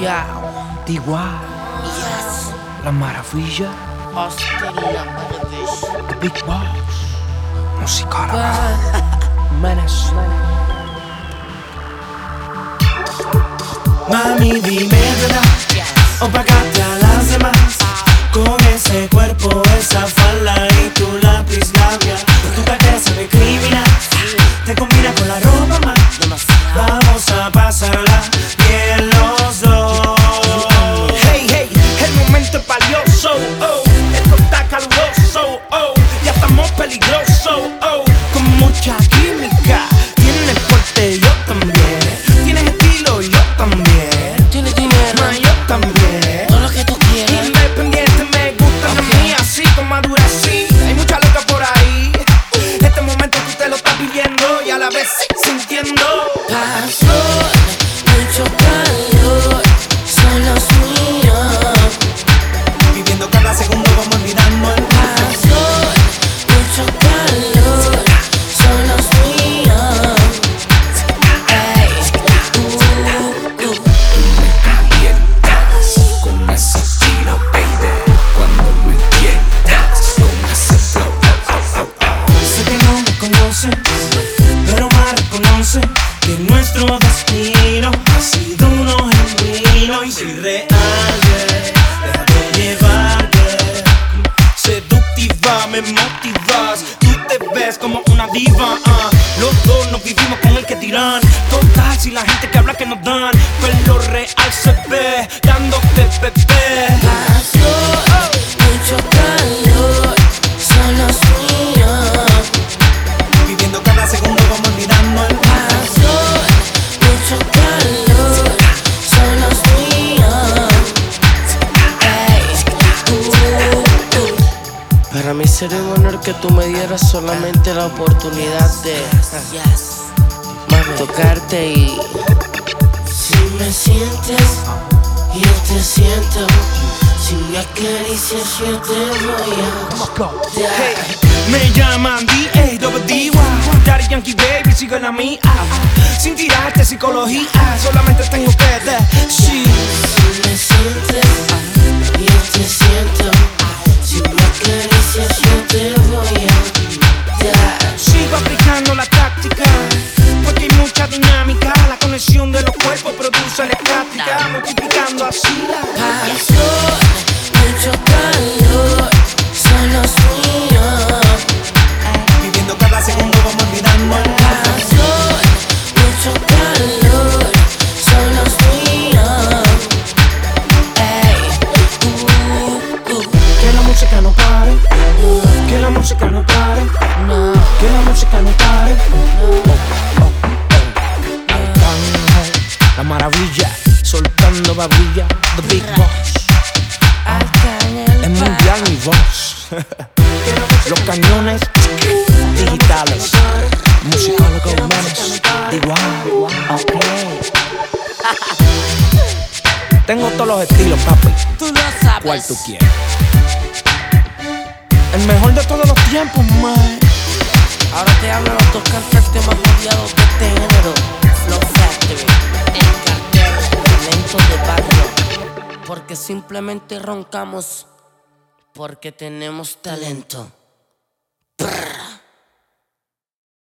Yeah. Igual, Yes. la maravilla, Austin la maravilla. the big boss, musical, Bye. menace. Mami, dime verdad, opacate a las demás. Con ese cuerpo, esa falda y tu lápiz labial. Tu cartera se ve criminal, te combina con la ropa más. Vamos a pasarla nuestro destino ha sido uno genuino y real, déjate llevarte. Seductiva, me motivas. Tú te ves como una diva. ah. Los dos nos vivimos con el que tiran. Total, si la gente que habla que nos dan. Pues lo real se ve, dándote bebé. Pasó mí sería un honor que tú me dieras solamente la oportunidad de tocarte y si me sientes, yo te siento. Si me acaricias, yo te voy a dar. Hey, me llaman D.A.W. Daddy Yankee Baby, sigue la mía. Sin tirarte psicología, solamente tengo que decir. Si me sientes, yo te siento. Música no pare. La maravilla, soltando babilla, the big boss. Es mundial mi voz. Los cañones digitales. Musicólogo menos. Igual. Tengo todos los estilos, papi. Tú lo sabes. ¿Cuál tú quieres? El mejor de todos los tiempos, man. Ahora te hablo los dos cantantes más odiados de este género. Flow Factory, el cartel, talento de barrio. Porque simplemente roncamos. Porque tenemos talento.